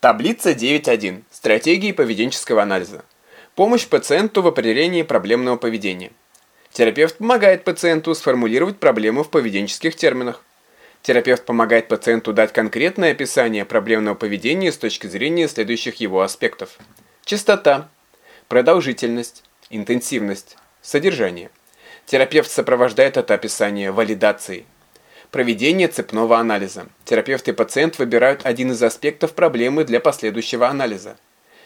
Таблица 9.1. Стратегии поведенческого анализа. Помощь пациенту в определении проблемного поведения. Терапевт помогает пациенту сформулировать проблему в поведенческих терминах. Терапевт помогает пациенту дать конкретное описание проблемного поведения с точки зрения следующих его аспектов. Частота, продолжительность, интенсивность, содержание. Терапевт сопровождает это описание валидацией. Проведение цепного анализа. Терапевт и пациент выбирают один из аспектов проблемы для последующего анализа.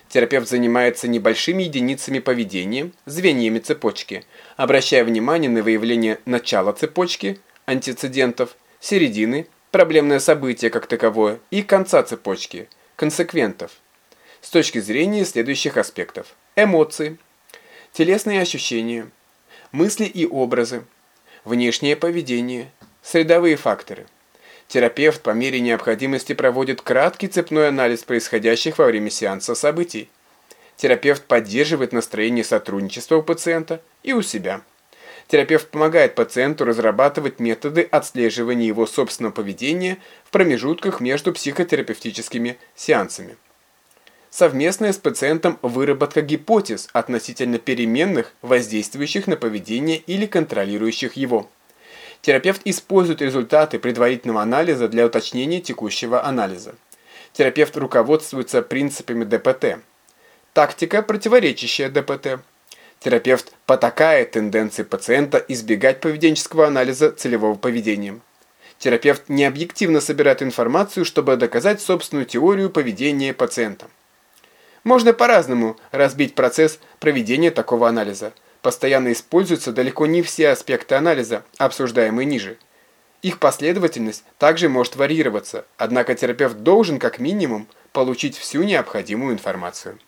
Терапевт занимается небольшими единицами поведения, звеньями цепочки, обращая внимание на выявление начала цепочки, антицидентов, середины, проблемное событие как таковое и конца цепочки, консеквентов. С точки зрения следующих аспектов. Эмоции, телесные ощущения, мысли и образы, внешнее поведение, Средовые факторы. Терапевт по мере необходимости проводит краткий цепной анализ происходящих во время сеанса событий. Терапевт поддерживает настроение сотрудничества у пациента и у себя. Терапевт помогает пациенту разрабатывать методы отслеживания его собственного поведения в промежутках между психотерапевтическими сеансами. Совместная с пациентом выработка гипотез относительно переменных, воздействующих на поведение или контролирующих его. Терапевт использует результаты предварительного анализа для уточнения текущего анализа. Терапевт руководствуется принципами ДПТ. Тактика, противоречащая ДПТ. Терапевт потакает тенденции пациента избегать поведенческого анализа целевого поведения. Терапевт необъективно собирает информацию, чтобы доказать собственную теорию поведения пациента. Можно по-разному разбить процесс проведения такого анализа постоянно используются далеко не все аспекты анализа, обсуждаемые ниже. Их последовательность также может варьироваться, однако терапевт должен как минимум получить всю необходимую информацию.